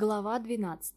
Глава 12.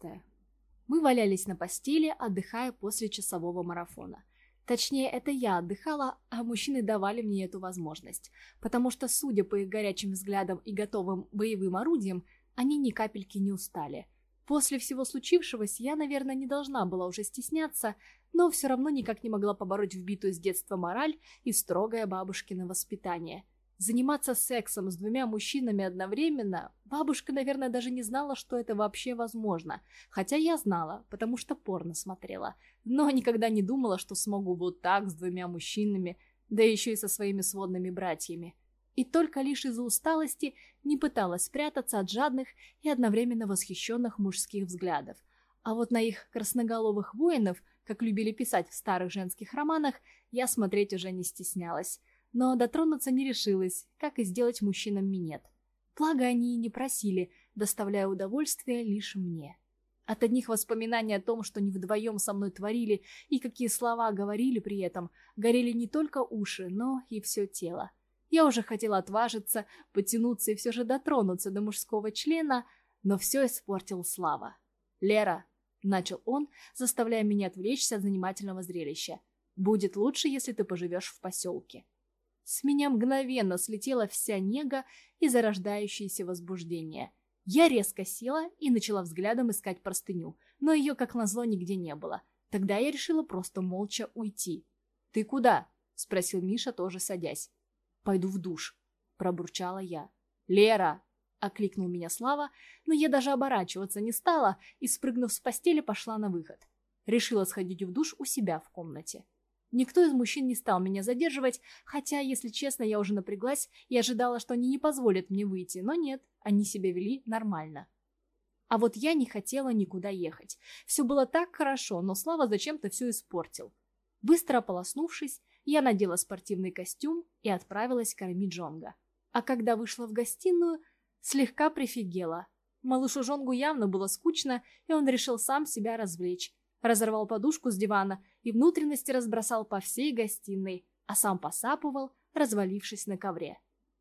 Мы валялись на постели, отдыхая после часового марафона. Точнее, это я отдыхала, а мужчины давали мне эту возможность, потому что, судя по их горячим взглядам и готовым боевым орудиям, они ни капельки не устали. После всего случившегося я, наверное, не должна была уже стесняться, но все равно никак не могла побороть вбитую с детства мораль и строгое бабушкино воспитание – Заниматься сексом с двумя мужчинами одновременно, бабушка, наверное, даже не знала, что это вообще возможно. Хотя я знала, потому что порно смотрела. Но никогда не думала, что смогу вот так с двумя мужчинами, да еще и со своими сводными братьями. И только лишь из-за усталости не пыталась спрятаться от жадных и одновременно восхищенных мужских взглядов. А вот на их красноголовых воинов, как любили писать в старых женских романах, я смотреть уже не стеснялась но дотронуться не решилась, как и сделать мужчинам минет. Благо они и не просили, доставляя удовольствие лишь мне. От одних воспоминаний о том, что не вдвоем со мной творили и какие слова говорили при этом, горели не только уши, но и все тело. Я уже хотела отважиться, потянуться и все же дотронуться до мужского члена, но все испортил Слава. «Лера», — начал он, заставляя меня отвлечься от занимательного зрелища, «будет лучше, если ты поживешь в поселке». С меня мгновенно слетела вся нега и зарождающееся возбуждение. Я резко села и начала взглядом искать простыню, но ее, как назло, нигде не было. Тогда я решила просто молча уйти. «Ты куда?» — спросил Миша, тоже садясь. «Пойду в душ», — пробурчала я. «Лера!» — окликнул меня Слава, но я даже оборачиваться не стала и, спрыгнув с постели, пошла на выход. Решила сходить в душ у себя в комнате. Никто из мужчин не стал меня задерживать, хотя, если честно, я уже напряглась и ожидала, что они не позволят мне выйти, но нет, они себя вели нормально. А вот я не хотела никуда ехать. Все было так хорошо, но Слава зачем-то все испортил. Быстро ополоснувшись, я надела спортивный костюм и отправилась кормить Джонга. А когда вышла в гостиную, слегка прифигела. Малышу Жонгу явно было скучно, и он решил сам себя развлечь разорвал подушку с дивана и внутренности разбросал по всей гостиной, а сам посапывал, развалившись на ковре.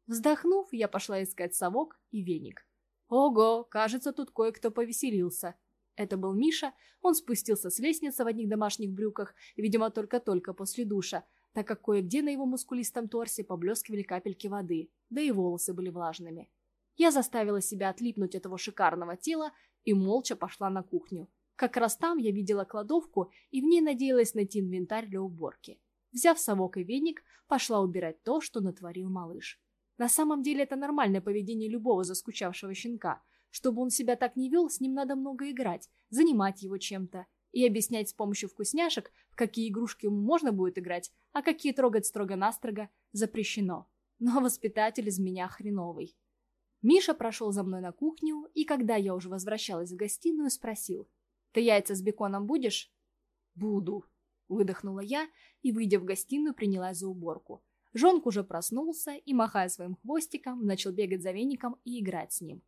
Вздохнув, я пошла искать совок и веник. Ого, кажется, тут кое-кто повеселился. Это был Миша, он спустился с лестницы в одних домашних брюках, видимо, только-только после душа, так как кое-где на его мускулистом торсе поблескивали капельки воды, да и волосы были влажными. Я заставила себя отлипнуть от этого шикарного тела и молча пошла на кухню. Как раз там я видела кладовку и в ней надеялась найти инвентарь для уборки. Взяв совок и веник, пошла убирать то, что натворил малыш. На самом деле это нормальное поведение любого заскучавшего щенка. Чтобы он себя так не вел, с ним надо много играть, занимать его чем-то. И объяснять с помощью вкусняшек, в какие игрушки ему можно будет играть, а какие трогать строго-настрого запрещено. Но воспитатель из меня хреновый. Миша прошел за мной на кухню, и когда я уже возвращалась в гостиную, спросил – ты яйца с беконом будешь? Буду, выдохнула я и, выйдя в гостиную, принялась за уборку. Жонк уже проснулся и, махая своим хвостиком, начал бегать за веником и играть с ним.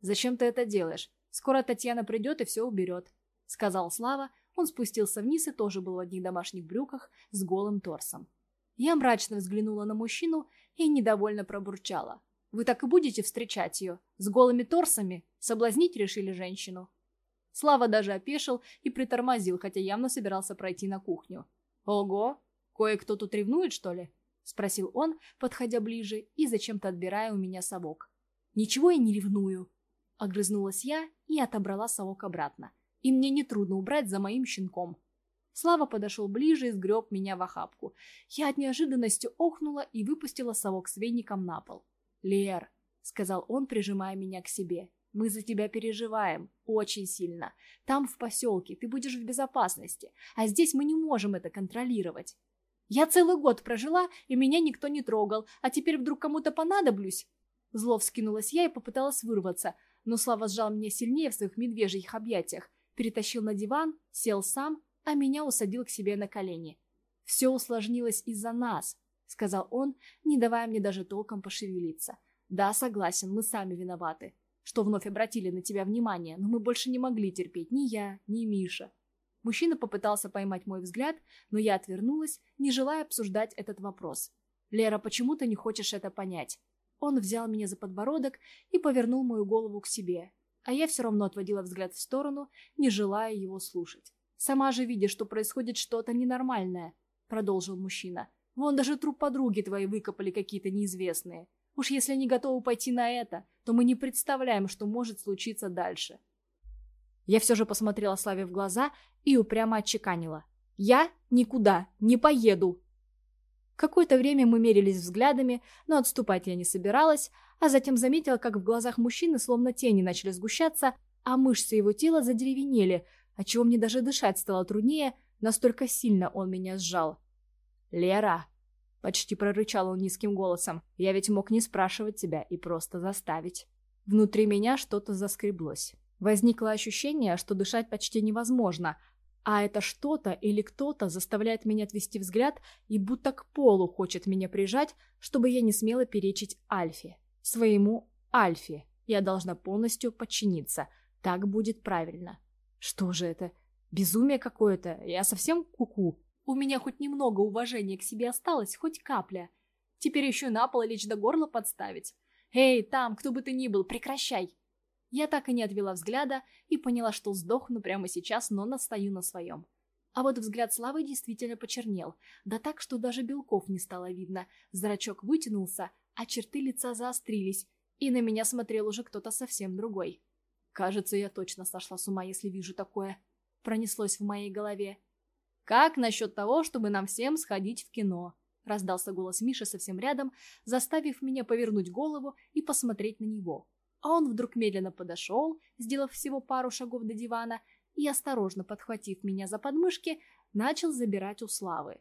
«Зачем ты это делаешь? Скоро Татьяна придет и все уберет», — сказал Слава. Он спустился вниз и тоже был в одних домашних брюках с голым торсом. Я мрачно взглянула на мужчину и недовольно пробурчала. «Вы так и будете встречать ее? С голыми торсами? Соблазнить решили женщину?» Слава даже опешил и притормозил, хотя явно собирался пройти на кухню. «Ого! Кое-кто тут ревнует, что ли?» — спросил он, подходя ближе и зачем-то отбирая у меня совок. «Ничего я не ревную!» — огрызнулась я и отобрала совок обратно. «И мне нетрудно убрать за моим щенком». Слава подошел ближе и сгреб меня в охапку. Я от неожиданности охнула и выпустила совок с веником на пол. «Лер», — сказал он, прижимая меня к себе, мы за тебя переживаем. Очень сильно. Там, в поселке, ты будешь в безопасности. А здесь мы не можем это контролировать. Я целый год прожила, и меня никто не трогал. А теперь вдруг кому-то понадоблюсь? Зло вскинулась я и попыталась вырваться. Но Слава сжал меня сильнее в своих медвежьих объятиях. Перетащил на диван, сел сам, а меня усадил к себе на колени. «Все усложнилось из-за нас», — сказал он, не давая мне даже толком пошевелиться. «Да, согласен, мы сами виноваты что вновь обратили на тебя внимание, но мы больше не могли терпеть ни я, ни Миша. Мужчина попытался поймать мой взгляд, но я отвернулась, не желая обсуждать этот вопрос. «Лера, почему ты не хочешь это понять?» Он взял меня за подбородок и повернул мою голову к себе. а я все равно отводила взгляд в сторону, не желая его слушать. «Сама же видишь, что происходит что-то ненормальное», — продолжил мужчина. «Вон даже труп подруги твоей выкопали какие-то неизвестные. Уж если не готовы пойти на это, то мы не представляем, что может случиться дальше». Я все же посмотрела Славе в глаза и упрямо отчеканила. «Я никуда не поеду!» Какое-то время мы мерились взглядами, но отступать я не собиралась, а затем заметила, как в глазах мужчины словно тени начали сгущаться, а мышцы его тела задеревенели, отчего мне даже дышать стало труднее, настолько сильно он меня сжал. «Лера!» — почти прорычал он низким голосом. «Я ведь мог не спрашивать тебя и просто заставить». Внутри меня что-то заскреблось. Возникло ощущение, что дышать почти невозможно, а это что-то или кто-то заставляет меня отвести взгляд и будто к полу хочет меня прижать, чтобы я не смела перечить Альфе. Своему Альфе. Я должна полностью подчиниться. Так будет правильно. Что же это? Безумие какое-то. Я совсем куку. -ку. У меня хоть немного уважения к себе осталось, хоть капля. Теперь еще на пол лечь до горла подставить. Эй, там, кто бы ты ни был, прекращай. Я так и не отвела взгляда и поняла, что сдохну прямо сейчас, но настаю на своем. А вот взгляд Славы действительно почернел, да так, что даже белков не стало видно. Зрачок вытянулся, а черты лица заострились, и на меня смотрел уже кто-то совсем другой. Кажется, я точно сошла с ума, если вижу такое. Пронеслось в моей голове. «Как насчет того, чтобы нам всем сходить в кино?» Раздался голос Миши совсем рядом, заставив меня повернуть голову и посмотреть на него. А он вдруг медленно подошел, сделав всего пару шагов до дивана, и, осторожно подхватив меня за подмышки, начал забирать у Славы.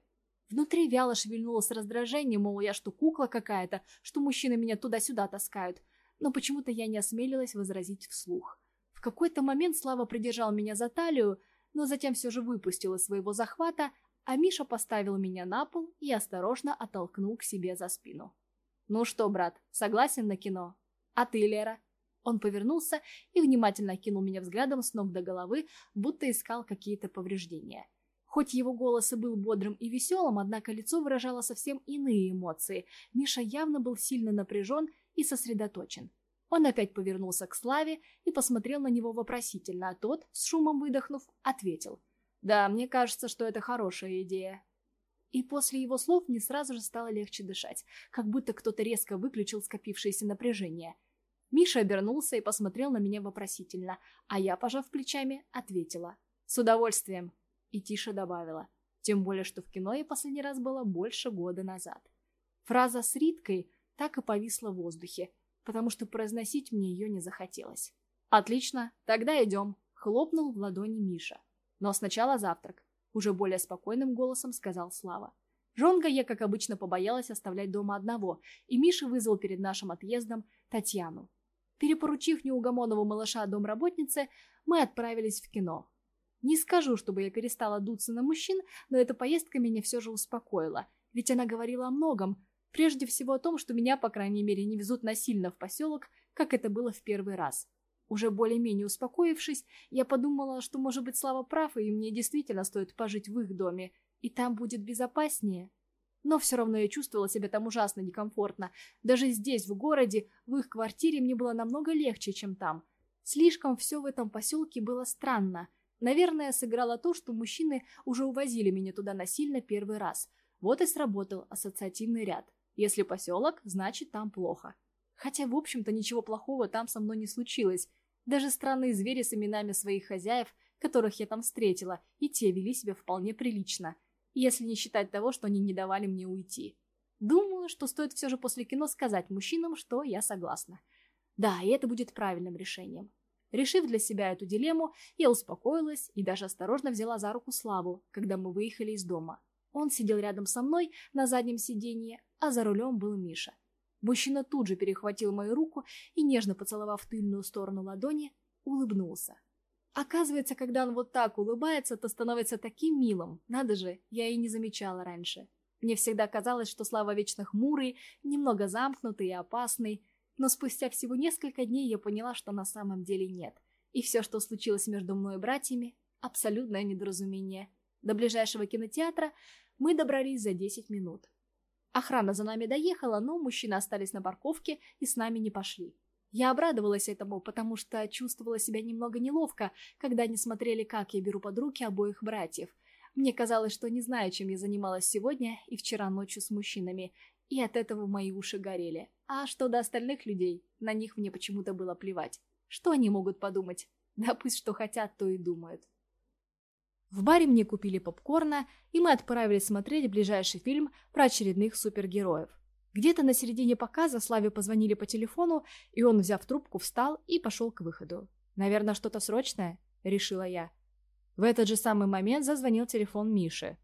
Внутри вяло шевельнулось раздражение, мол, я что, кукла какая-то, что мужчины меня туда-сюда таскают. Но почему-то я не осмелилась возразить вслух. В какой-то момент Слава придержал меня за талию, но затем все же выпустил из своего захвата, а Миша поставил меня на пол и осторожно оттолкнул к себе за спину. «Ну что, брат, согласен на кино? А ты, Лера?» Он повернулся и внимательно кинул меня взглядом с ног до головы, будто искал какие-то повреждения. Хоть его голос и был бодрым и веселым, однако лицо выражало совсем иные эмоции. Миша явно был сильно напряжен и сосредоточен. Он опять повернулся к Славе и посмотрел на него вопросительно, а тот, с шумом выдохнув, ответил. «Да, мне кажется, что это хорошая идея». И после его слов мне сразу же стало легче дышать, как будто кто-то резко выключил скопившееся напряжение – Миша обернулся и посмотрел на меня вопросительно, а я, пожав плечами, ответила. «С удовольствием!» И тише добавила. Тем более, что в кино я последний раз была больше года назад. Фраза с Риткой так и повисла в воздухе, потому что произносить мне ее не захотелось. «Отлично, тогда идем», — хлопнул в ладони Миша. «Но сначала завтрак», — уже более спокойным голосом сказал Слава. Жонга я, как обычно, побоялась оставлять дома одного, и Миша вызвал перед нашим отъездом Татьяну. Перепоручив неугомонного малыша домработнице, мы отправились в кино. Не скажу, чтобы я перестала дуться на мужчин, но эта поездка меня все же успокоила, ведь она говорила о многом, прежде всего о том, что меня, по крайней мере, не везут насильно в поселок, как это было в первый раз. Уже более-менее успокоившись, я подумала, что, может быть, Слава прав, и мне действительно стоит пожить в их доме, и там будет безопаснее. Но все равно я чувствовала себя там ужасно некомфортно. Даже здесь, в городе, в их квартире мне было намного легче, чем там. Слишком все в этом поселке было странно. Наверное, сыграло то, что мужчины уже увозили меня туда насильно первый раз. Вот и сработал ассоциативный ряд. Если поселок, значит там плохо. Хотя, в общем-то, ничего плохого там со мной не случилось. Даже странные звери с именами своих хозяев, которых я там встретила, и те вели себя вполне прилично – если не считать того, что они не давали мне уйти. Думаю, что стоит все же после кино сказать мужчинам, что я согласна. Да, и это будет правильным решением. Решив для себя эту дилемму, я успокоилась и даже осторожно взяла за руку Славу, когда мы выехали из дома. Он сидел рядом со мной на заднем сиденье, а за рулем был Миша. Мужчина тут же перехватил мою руку и, нежно поцеловав тыльную сторону ладони, улыбнулся. Оказывается, когда он вот так улыбается, то становится таким милым. Надо же, я и не замечала раньше. Мне всегда казалось, что Слава вечно хмурый, немного замкнутый и опасный. Но спустя всего несколько дней я поняла, что на самом деле нет. И все, что случилось между мной и братьями, абсолютное недоразумение. До ближайшего кинотеатра мы добрались за 10 минут. Охрана за нами доехала, но мужчины остались на парковке и с нами не пошли. Я обрадовалась этому, потому что чувствовала себя немного неловко, когда они смотрели, как я беру под руки обоих братьев. Мне казалось, что не знаю, чем я занималась сегодня и вчера ночью с мужчинами, и от этого мои уши горели. А что до остальных людей, на них мне почему-то было плевать. Что они могут подумать? Да пусть что хотят, то и думают. В баре мне купили попкорна, и мы отправились смотреть ближайший фильм про очередных супергероев. Где-то на середине показа Славе позвонили по телефону, и он, взяв трубку, встал и пошел к выходу. «Наверное, что-то срочное?» – решила я. В этот же самый момент зазвонил телефон Миши.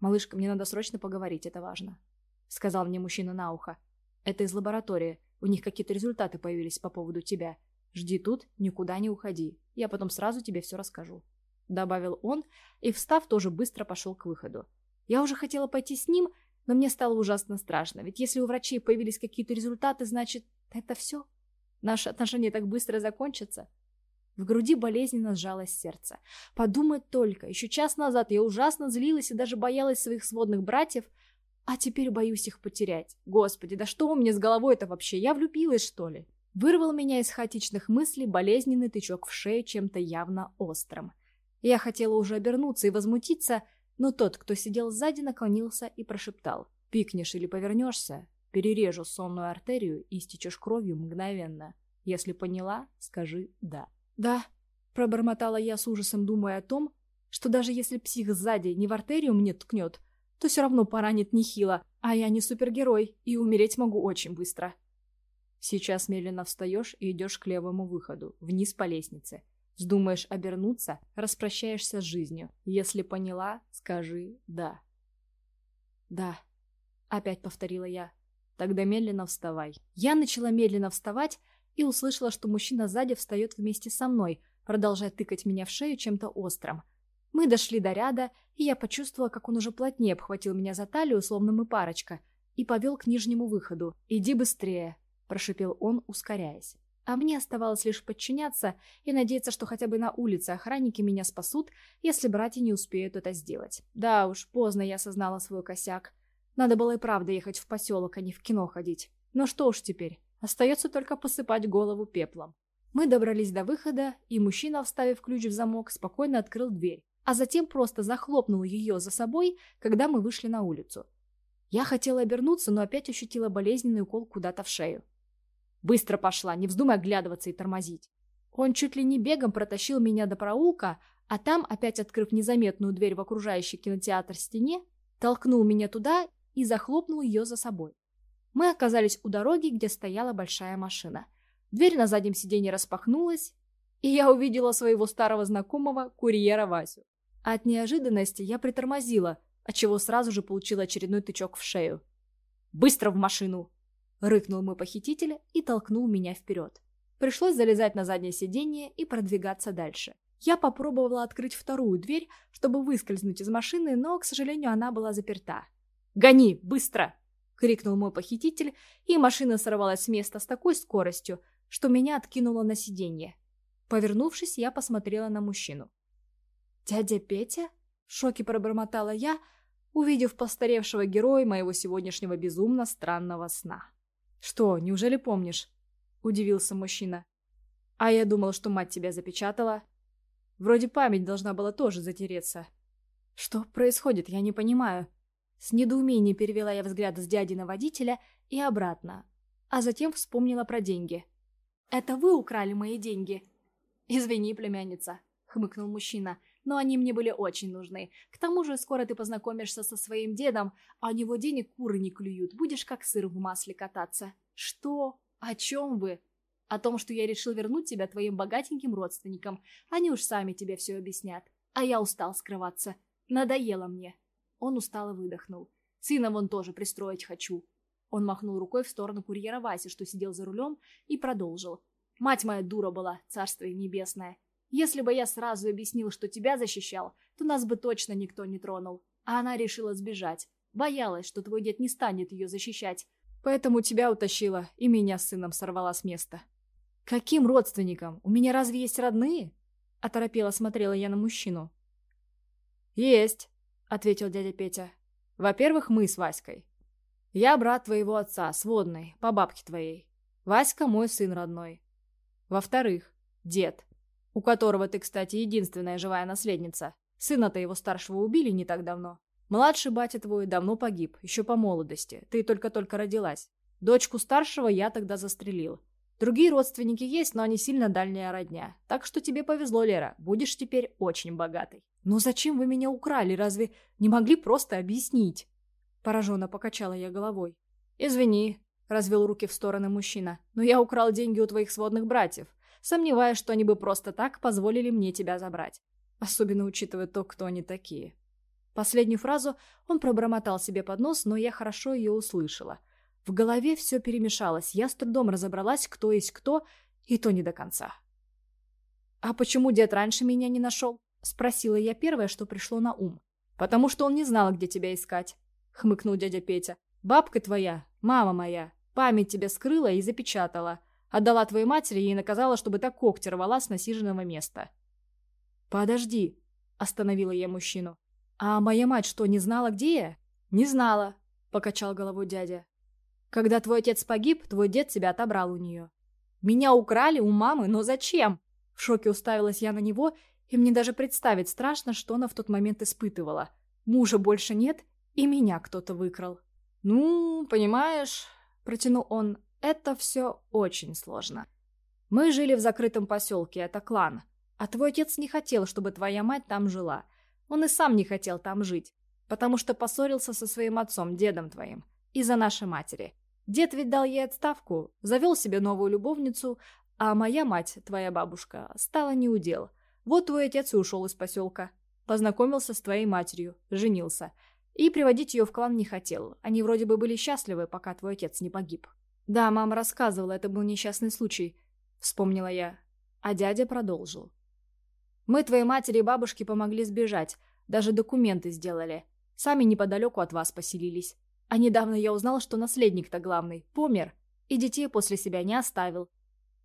«Малышка, мне надо срочно поговорить, это важно», – сказал мне мужчина на ухо. «Это из лаборатории. У них какие-то результаты появились по поводу тебя. Жди тут, никуда не уходи. Я потом сразу тебе все расскажу». Добавил он и, встав, тоже быстро пошел к выходу. Я уже хотела пойти с ним, но мне стало ужасно страшно. Ведь если у врачей появились какие-то результаты, значит, это все? Наши отношения так быстро закончатся? В груди болезненно сжалось сердце. Подумать только, еще час назад я ужасно злилась и даже боялась своих сводных братьев, а теперь боюсь их потерять. Господи, да что у меня с головой это вообще? Я влюбилась, что ли? Вырвал меня из хаотичных мыслей болезненный тычок в шею чем-то явно острым. Я хотела уже обернуться и возмутиться, но тот, кто сидел сзади, наклонился и прошептал. «Пикнешь или повернешься, перережу сонную артерию и истечешь кровью мгновенно. Если поняла, скажи «да». «Да», — пробормотала я с ужасом, думая о том, что даже если псих сзади не в артерию мне ткнет, то все равно поранит нехило, а я не супергерой и умереть могу очень быстро. Сейчас медленно встаешь и идешь к левому выходу, вниз по лестнице. Вздумаешь обернуться, распрощаешься с жизнью. Если поняла, скажи «да». «Да», — опять повторила я. «Тогда медленно вставай». Я начала медленно вставать и услышала, что мужчина сзади встает вместе со мной, продолжая тыкать меня в шею чем-то острым. Мы дошли до ряда, и я почувствовала, как он уже плотнее обхватил меня за талию, словно мы парочка, и повел к нижнему выходу. «Иди быстрее», – прошипел он, ускоряясь. А мне оставалось лишь подчиняться и надеяться, что хотя бы на улице охранники меня спасут, если братья не успеют это сделать. Да уж, поздно я осознала свой косяк. Надо было и правда ехать в поселок, а не в кино ходить. Но что уж теперь, остается только посыпать голову пеплом. Мы добрались до выхода, и мужчина, вставив ключ в замок, спокойно открыл дверь, а затем просто захлопнул ее за собой, когда мы вышли на улицу. Я хотела обернуться, но опять ощутила болезненный укол куда-то в шею. Быстро пошла, не вздумай оглядываться и тормозить. Он чуть ли не бегом протащил меня до проулка, а там, опять открыв незаметную дверь в окружающий кинотеатр стене, толкнул меня туда и захлопнул ее за собой. Мы оказались у дороги, где стояла большая машина. Дверь на заднем сиденье распахнулась, и я увидела своего старого знакомого, курьера Васю. От неожиданности я притормозила, отчего сразу же получила очередной тычок в шею. «Быстро в машину!» Рыкнул мой похититель и толкнул меня вперед. Пришлось залезать на заднее сиденье и продвигаться дальше. Я попробовала открыть вторую дверь, чтобы выскользнуть из машины, но, к сожалению, она была заперта. «Гони, быстро!» — крикнул мой похититель, и машина сорвалась с места с такой скоростью, что меня откинуло на сиденье. Повернувшись, я посмотрела на мужчину. «Дядя Петя?» — в шоке пробормотала я, увидев постаревшего героя моего сегодняшнего безумно странного сна. «Что, неужели помнишь?» – удивился мужчина. «А я думал, что мать тебя запечатала. Вроде память должна была тоже затереться». «Что происходит, я не понимаю». С недоумением перевела я взгляд с дяди на водителя и обратно, а затем вспомнила про деньги. «Это вы украли мои деньги?» «Извини, племянница», — хмыкнул мужчина, «но они мне были очень нужны. К тому же скоро ты познакомишься со своим дедом, а у него денег куры не клюют, будешь как сыр в масле кататься». «Что? О чем вы?» «О том, что я решил вернуть тебя твоим богатеньким родственникам. Они уж сами тебе все объяснят. А я устал скрываться. Надоело мне». Он устало выдохнул. «Сына вон тоже пристроить хочу». Он махнул рукой в сторону курьера Васи, что сидел за рулем, и продолжил. «Мать моя дура была, царствие небесное. Если бы я сразу объяснил, что тебя защищал, то нас бы точно никто не тронул. А она решила сбежать. Боялась, что твой дед не станет ее защищать. Поэтому тебя утащила и меня с сыном сорвала с места. Каким родственникам? У меня разве есть родные? Оторопела смотрела я на мужчину. Есть, ответил дядя Петя. Во-первых, мы с Васькой. Я брат твоего отца, сводный, по бабке твоей. Васька мой сын родной. Во-вторых, дед, у которого ты, кстати, единственная живая наследница. Сына-то его старшего убили не так давно. Младший батя твой давно погиб, еще по молодости. Ты только-только родилась. Дочку старшего я тогда застрелил. Другие родственники есть, но они сильно дальняя родня. Так что тебе повезло, Лера. Будешь теперь очень богатой. Но зачем вы меня украли? Разве не могли просто объяснить? Пораженно покачала я головой. Извини, развел руки в стороны мужчина. Но я украл деньги у твоих сводных братьев. Сомневаюсь, что они бы просто так позволили мне тебя забрать. Особенно учитывая то, кто они такие. Последнюю фразу он пробормотал себе под нос, но я хорошо ее услышала. В голове все перемешалось, я с трудом разобралась, кто есть кто, и то не до конца. «А почему дед раньше меня не нашел?» — спросила я первое, что пришло на ум. «Потому что он не знал, где тебя искать», — хмыкнул дядя Петя. «Бабка твоя, мама моя, память тебя скрыла и запечатала. Отдала твоей матери и наказала, чтобы та когти рвала с насиженного места». «Подожди», — остановила я мужчину. «А моя мать что, не знала, где я?» «Не знала», — покачал головой дядя. Когда твой отец погиб, твой дед тебя отобрал у нее. Меня украли у мамы, но зачем? В шоке уставилась я на него, и мне даже представить страшно, что она в тот момент испытывала. Мужа больше нет, и меня кто-то выкрал. Ну, понимаешь, протянул он, это все очень сложно. Мы жили в закрытом поселке, это клан. А твой отец не хотел, чтобы твоя мать там жила. Он и сам не хотел там жить, потому что поссорился со своим отцом, дедом твоим из-за нашей матери. Дед ведь дал ей отставку, завел себе новую любовницу, а моя мать, твоя бабушка, стала неудел. Вот твой отец и ушел из поселка. Познакомился с твоей матерью, женился. И приводить ее в клан не хотел. Они вроде бы были счастливы, пока твой отец не погиб. Да, мама рассказывала, это был несчастный случай. Вспомнила я. А дядя продолжил. Мы твоей матери и бабушке помогли сбежать. Даже документы сделали. Сами неподалеку от вас поселились. А недавно я узнал, что наследник-то главный помер, и детей после себя не оставил.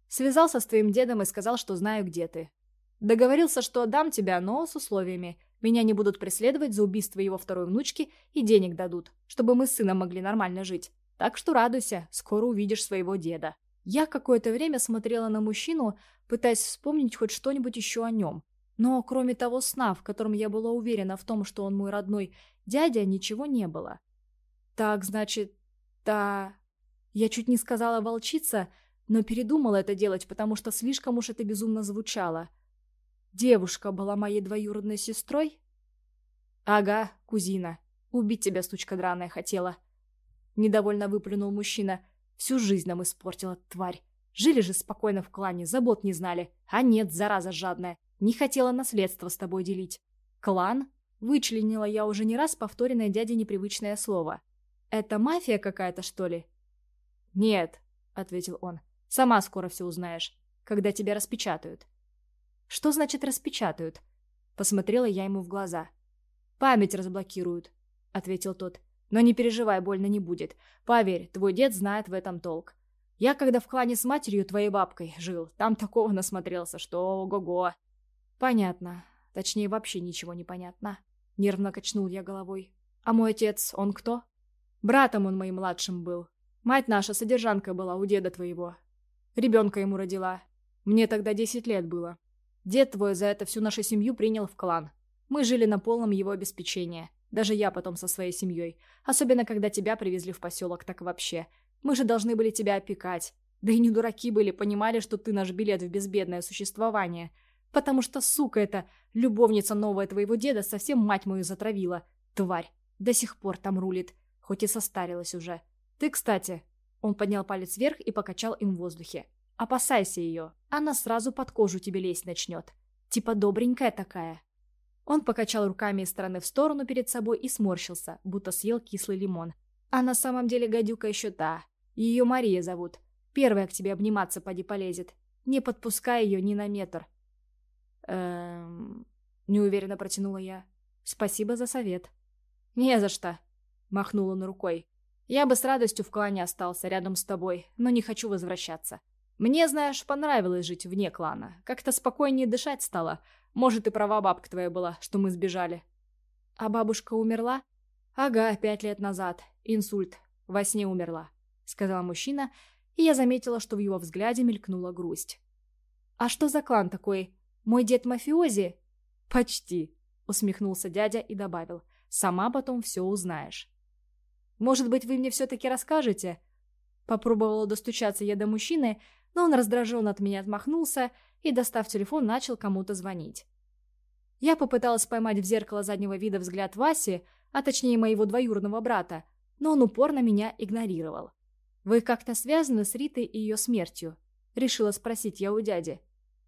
Связался с твоим дедом и сказал, что знаю, где ты. Договорился, что отдам тебя, но с условиями. Меня не будут преследовать за убийство его второй внучки и денег дадут, чтобы мы с сыном могли нормально жить. Так что радуйся, скоро увидишь своего деда. Я какое-то время смотрела на мужчину, пытаясь вспомнить хоть что-нибудь еще о нем. Но кроме того сна, в котором я была уверена в том, что он мой родной дядя, ничего не было. Так, значит, та... Я чуть не сказала волчица, но передумала это делать, потому что слишком уж это безумно звучало. Девушка была моей двоюродной сестрой? Ага, кузина. Убить тебя, сучка драная, хотела. Недовольно выплюнул мужчина. Всю жизнь нам испортила, тварь. Жили же спокойно в клане, забот не знали. А нет, зараза жадная. Не хотела наследство с тобой делить. Клан? Вычленила я уже не раз повторенное дяде непривычное слово. «Это мафия какая-то, что ли?» «Нет», — ответил он. «Сама скоро все узнаешь, когда тебя распечатают». «Что значит распечатают?» Посмотрела я ему в глаза. «Память разблокируют», — ответил тот. «Но не переживай, больно не будет. Поверь, твой дед знает в этом толк. Я когда в клане с матерью твоей бабкой жил, там такого насмотрелся, что ого-го». «Понятно. Точнее, вообще ничего не понятно». Нервно качнул я головой. «А мой отец, он кто?» Братом он моим младшим был. Мать наша содержанка была у деда твоего. Ребенка ему родила. Мне тогда десять лет было. Дед твой за это всю нашу семью принял в клан. Мы жили на полном его обеспечении. Даже я потом со своей семьей. Особенно, когда тебя привезли в поселок, так вообще. Мы же должны были тебя опекать. Да и не дураки были, понимали, что ты наш билет в безбедное существование. Потому что, сука эта, любовница новая твоего деда совсем мать мою затравила. Тварь. До сих пор там рулит хоть и состарилась уже. Ты, кстати...» Он поднял палец вверх и покачал им в воздухе. «Опасайся ее. Она сразу под кожу тебе лезть начнет. Типа добренькая такая». Он покачал руками из стороны в сторону перед собой и сморщился, будто съел кислый лимон. «А на самом деле гадюка еще та. Ее Мария зовут. Первая к тебе обниматься поди полезет. Не подпускай ее ни на метр». «Эм...» Неуверенно протянула я. «Спасибо за совет». «Не за что», Махнул он рукой. «Я бы с радостью в клане остался рядом с тобой, но не хочу возвращаться. Мне, знаешь, понравилось жить вне клана. Как-то спокойнее дышать стало. Может, и права бабка твоя была, что мы сбежали». «А бабушка умерла?» «Ага, пять лет назад. Инсульт. Во сне умерла», — сказал мужчина, и я заметила, что в его взгляде мелькнула грусть. «А что за клан такой? Мой дед мафиози?» «Почти», — усмехнулся дядя и добавил. «Сама потом все узнаешь». «Может быть, вы мне все-таки расскажете?» Попробовала достучаться я до мужчины, но он раздраженно от меня отмахнулся и, достав телефон, начал кому-то звонить. Я попыталась поймать в зеркало заднего вида взгляд Васи, а точнее моего двоюродного брата, но он упорно меня игнорировал. «Вы как-то связаны с Ритой и ее смертью?» — решила спросить я у дяди.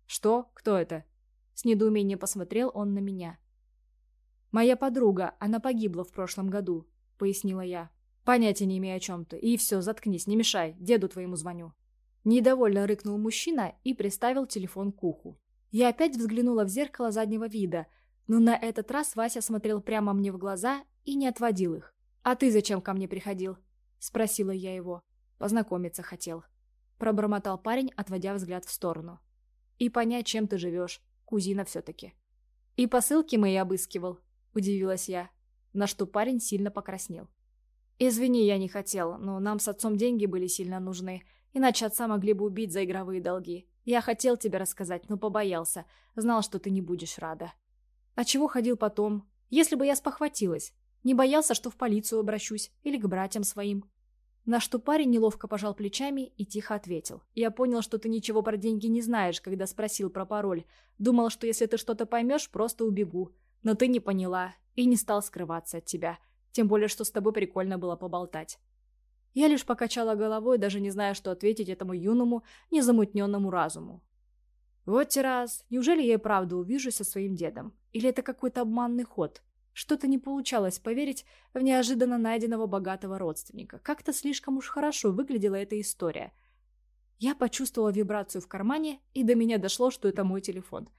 «Что? Кто это?» С недоумением посмотрел он на меня. «Моя подруга, она погибла в прошлом году», — пояснила я. «Понятия не имею о чем ты. И все, заткнись, не мешай, деду твоему звоню». Недовольно рыкнул мужчина и приставил телефон к уху. Я опять взглянула в зеркало заднего вида, но на этот раз Вася смотрел прямо мне в глаза и не отводил их. «А ты зачем ко мне приходил?» — спросила я его. «Познакомиться хотел». Пробормотал парень, отводя взгляд в сторону. «И понять, чем ты живешь. Кузина все-таки». «И посылки мои обыскивал», — удивилась я, на что парень сильно покраснел. «Извини, я не хотел, но нам с отцом деньги были сильно нужны, иначе отца могли бы убить за игровые долги. Я хотел тебе рассказать, но побоялся. Знал, что ты не будешь рада. А чего ходил потом? Если бы я спохватилась. Не боялся, что в полицию обращусь. Или к братьям своим. На что парень неловко пожал плечами и тихо ответил. «Я понял, что ты ничего про деньги не знаешь, когда спросил про пароль. Думал, что если ты что-то поймешь, просто убегу. Но ты не поняла и не стал скрываться от тебя. Тем более, что с тобой прикольно было поболтать. Я лишь покачала головой, даже не зная, что ответить этому юному, незамутненному разуму. Вот те раз, неужели я и правда увижусь со своим дедом? Или это какой-то обманный ход? Что-то не получалось поверить в неожиданно найденного богатого родственника. Как-то слишком уж хорошо выглядела эта история. Я почувствовала вибрацию в кармане, и до меня дошло, что это мой телефон.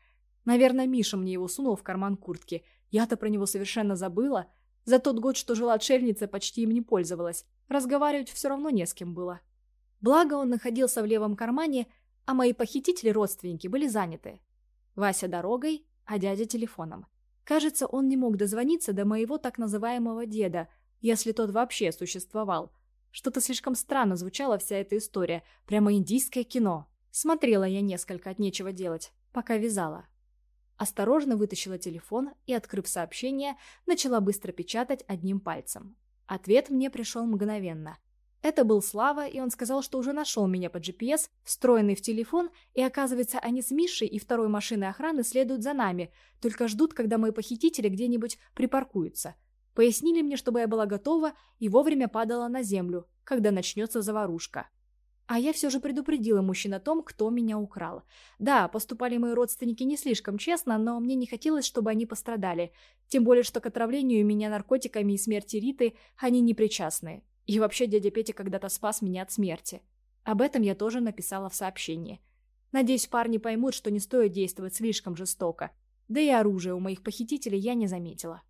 Наверное, Миша мне его сунул в карман куртки. Я-то про него совершенно забыла. За тот год, что жила отшельница, почти им не пользовалась. Разговаривать все равно не с кем было. Благо он находился в левом кармане, а мои похитители-родственники были заняты. Вася дорогой, а дядя телефоном. Кажется, он не мог дозвониться до моего так называемого деда, если тот вообще существовал. Что-то слишком странно звучала вся эта история, прямо индийское кино. Смотрела я несколько от нечего делать, пока вязала. Осторожно вытащила телефон и, открыв сообщение, начала быстро печатать одним пальцем. Ответ мне пришел мгновенно. Это был Слава, и он сказал, что уже нашел меня по GPS, встроенный в телефон, и оказывается, они с Мишей и второй машиной охраны следуют за нами, только ждут, когда мои похитители где-нибудь припаркуются. Пояснили мне, чтобы я была готова и вовремя падала на землю, когда начнется заварушка. А я все же предупредила мужчин о том, кто меня украл. Да, поступали мои родственники не слишком честно, но мне не хотелось, чтобы они пострадали. Тем более, что к отравлению меня наркотиками и смерти Риты они не причастны. И вообще дядя Петя когда-то спас меня от смерти. Об этом я тоже написала в сообщении. Надеюсь, парни поймут, что не стоит действовать слишком жестоко. Да и оружия у моих похитителей я не заметила.